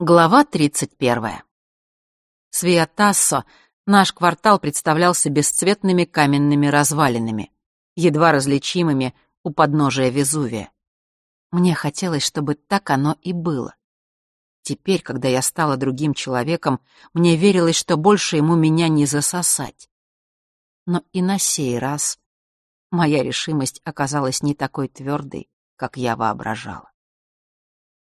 Глава 31. С Виатассо наш квартал представлялся бесцветными каменными развалинами, едва различимыми у подножия Везувия. Мне хотелось, чтобы так оно и было. Теперь, когда я стала другим человеком, мне верилось, что больше ему меня не засосать. Но и на сей раз моя решимость оказалась не такой твердой, как я воображала.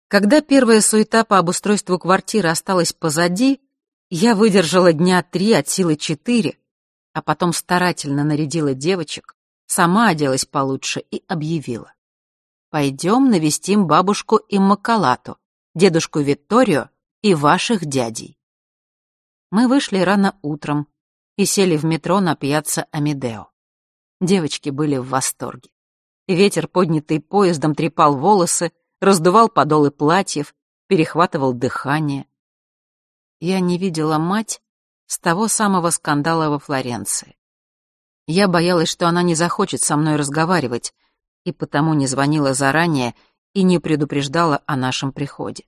Когда первая суета по обустройству квартиры осталась позади, я выдержала дня три от силы четыре, а потом старательно нарядила девочек, сама оделась получше и объявила. «Пойдем навестим бабушку Иммакалату, дедушку Витторио и ваших дядей». Мы вышли рано утром и сели в метро на пьяцца Амедео. Девочки были в восторге. Ветер, поднятый поездом, трепал волосы, раздувал подолы платьев, перехватывал дыхание. Я не видела мать с того самого скандала во Флоренции. Я боялась, что она не захочет со мной разговаривать, и потому не звонила заранее и не предупреждала о нашем приходе.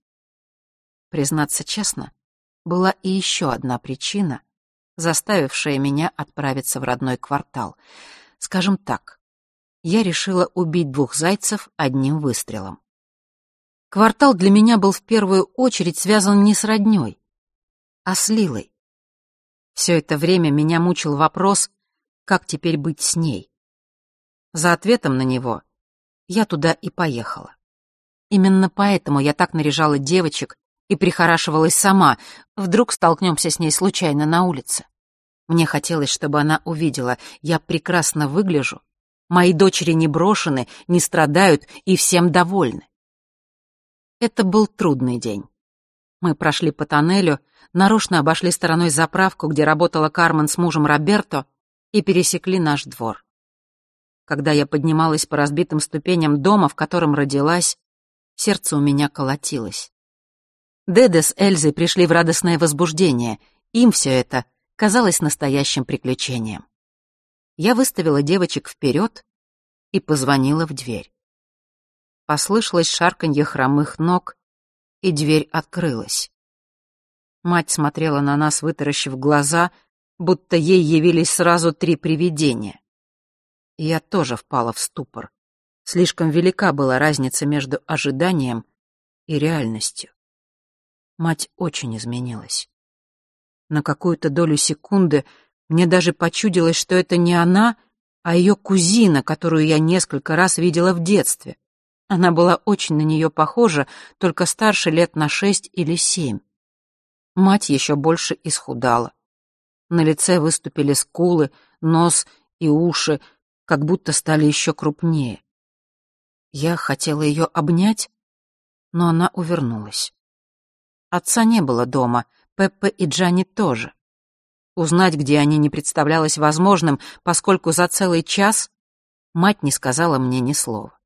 Признаться честно, была и еще одна причина, заставившая меня отправиться в родной квартал. Скажем так, я решила убить двух зайцев одним выстрелом. Квартал для меня был в первую очередь связан не с роднёй, а с Лилой. Все это время меня мучил вопрос, как теперь быть с ней. За ответом на него я туда и поехала. Именно поэтому я так наряжала девочек и прихорашивалась сама, вдруг столкнемся с ней случайно на улице. Мне хотелось, чтобы она увидела, я прекрасно выгляжу, мои дочери не брошены, не страдают и всем довольны. Это был трудный день. Мы прошли по тоннелю, нарочно обошли стороной заправку, где работала Кармен с мужем Роберто, и пересекли наш двор. Когда я поднималась по разбитым ступеням дома, в котором родилась, сердце у меня колотилось. Деде с Эльзой пришли в радостное возбуждение. Им все это казалось настоящим приключением. Я выставила девочек вперед и позвонила в дверь. Послышалось шарканье хромых ног, и дверь открылась. Мать смотрела на нас, вытаращив глаза, будто ей явились сразу три привидения. я тоже впала в ступор. Слишком велика была разница между ожиданием и реальностью. Мать очень изменилась. На какую-то долю секунды мне даже почудилось, что это не она, а ее кузина, которую я несколько раз видела в детстве. Она была очень на нее похожа, только старше лет на шесть или семь. Мать еще больше исхудала. На лице выступили скулы, нос и уши, как будто стали еще крупнее. Я хотела ее обнять, но она увернулась. Отца не было дома, Пеппа и Джанни тоже. Узнать, где они, не представлялось возможным, поскольку за целый час мать не сказала мне ни слова.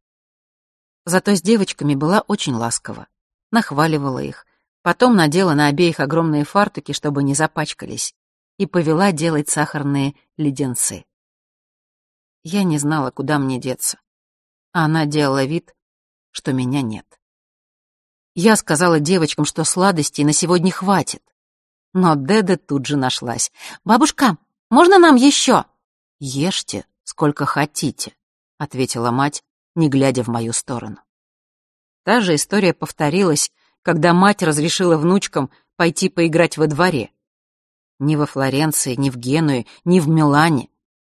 Зато с девочками была очень ласкова. Нахваливала их. Потом надела на обеих огромные фартуки, чтобы не запачкались, и повела делать сахарные леденцы. Я не знала, куда мне деться. А она делала вид, что меня нет. Я сказала девочкам, что сладостей на сегодня хватит. Но Деда тут же нашлась. «Бабушка, можно нам еще?» «Ешьте, сколько хотите», — ответила мать, не глядя в мою сторону. Та же история повторилась, когда мать разрешила внучкам пойти поиграть во дворе. Ни во Флоренции, ни в Генуе, ни в Милане.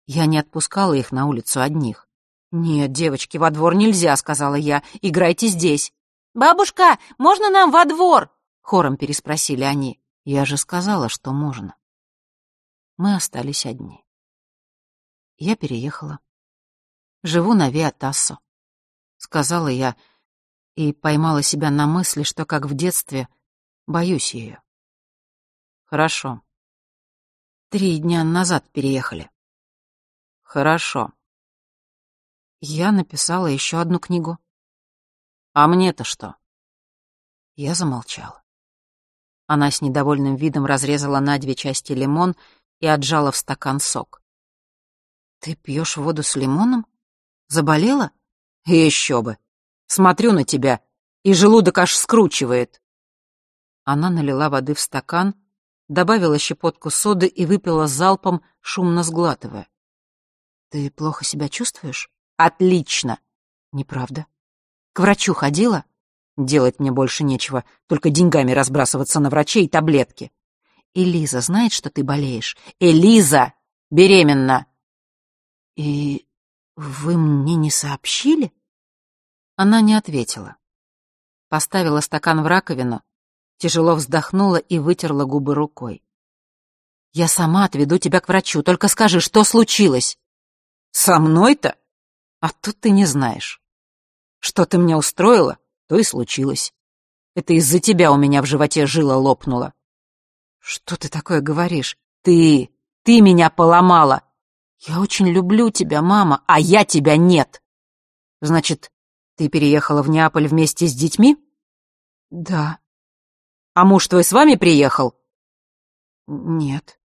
Я не отпускала их на улицу одних. «Нет, девочки, во двор нельзя», — сказала я. «Играйте здесь». «Бабушка, можно нам во двор?» — хором переспросили они. Я же сказала, что можно. Мы остались одни. Я переехала. Живу на Виатассо сказала я и поймала себя на мысли, что, как в детстве, боюсь ее. Хорошо. Три дня назад переехали. Хорошо. Я написала еще одну книгу. А мне-то что? Я замолчала. Она с недовольным видом разрезала на две части лимон и отжала в стакан сок. «Ты пьешь воду с лимоном? Заболела?» Еще бы. Смотрю на тебя, и желудок аж скручивает. Она налила воды в стакан, добавила щепотку соды и выпила залпом, шумно сглатывая. «Ты плохо себя чувствуешь?» «Отлично!» «Неправда. К врачу ходила?» «Делать мне больше нечего, только деньгами разбрасываться на врачей и таблетки». «Элиза знает, что ты болеешь?» «Элиза! Беременна!» «И вы мне не сообщили?» Она не ответила. Поставила стакан в раковину, тяжело вздохнула и вытерла губы рукой. «Я сама отведу тебя к врачу, только скажи, что случилось?» «Со мной-то? А тут ты не знаешь. Что ты мне устроила, то и случилось. Это из-за тебя у меня в животе жила лопнула». «Что ты такое говоришь? Ты... ты меня поломала!» «Я очень люблю тебя, мама, а я тебя нет!» «Значит, ты переехала в Неаполь вместе с детьми? Да. А муж твой с вами приехал? Нет.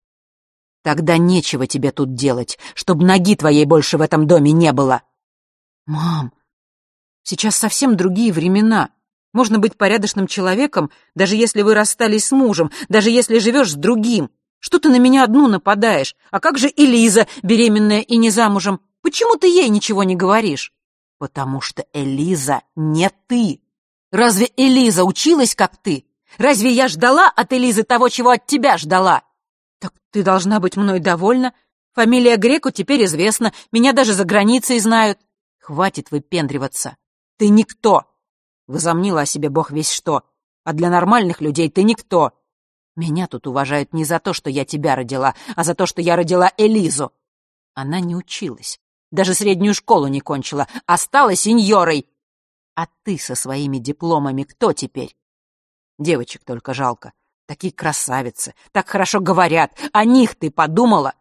Тогда нечего тебе тут делать, чтобы ноги твоей больше в этом доме не было. Мам, сейчас совсем другие времена. Можно быть порядочным человеком, даже если вы расстались с мужем, даже если живешь с другим. Что ты на меня одну нападаешь? А как же Элиза, беременная и не замужем? Почему ты ей ничего не говоришь? Потому что Элиза не ты. Разве Элиза училась, как ты? Разве я ждала от Элизы того, чего от тебя ждала? Так ты должна быть мной довольна. Фамилия Греку теперь известна, меня даже за границей знают. Хватит выпендриваться. Ты никто. Возомнила о себе бог весь что. А для нормальных людей ты никто. Меня тут уважают не за то, что я тебя родила, а за то, что я родила Элизу. Она не училась даже среднюю школу не кончила, а стала сеньорой. А ты со своими дипломами кто теперь? Девочек только жалко. Такие красавицы, так хорошо говорят. О них ты подумала?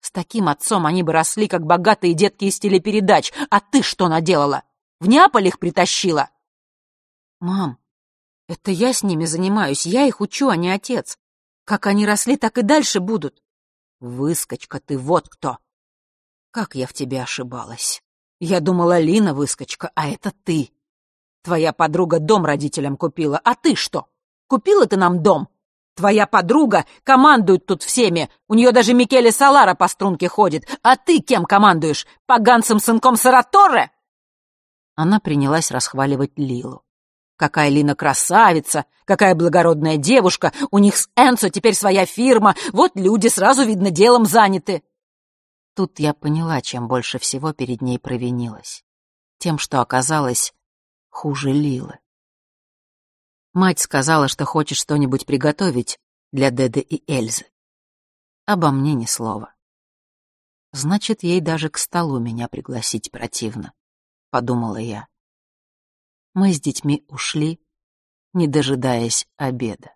С таким отцом они бы росли, как богатые детки из телепередач. А ты что наделала? В Неаполь их притащила? Мам, это я с ними занимаюсь, я их учу, а не отец. Как они росли, так и дальше будут. Выскочка ты, вот кто. Как я в тебе ошибалась. Я думала, Лина выскочка, а это ты. Твоя подруга дом родителям купила, а ты что? Купила ты нам дом? Твоя подруга командует тут всеми, у нее даже Микеле Салара по струнке ходит, а ты кем командуешь? Поганцем сынком Сараторре?» Она принялась расхваливать Лилу. Какая Лина красавица, какая благородная девушка, у них с Энцо теперь своя фирма, вот люди сразу, видно, делом заняты. Тут я поняла, чем больше всего перед ней провинилась. Тем, что оказалось хуже Лилы. Мать сказала, что хочет что-нибудь приготовить для Деды и Эльзы. Обо мне ни слова. Значит, ей даже к столу меня пригласить противно, подумала я. Мы с детьми ушли, не дожидаясь обеда.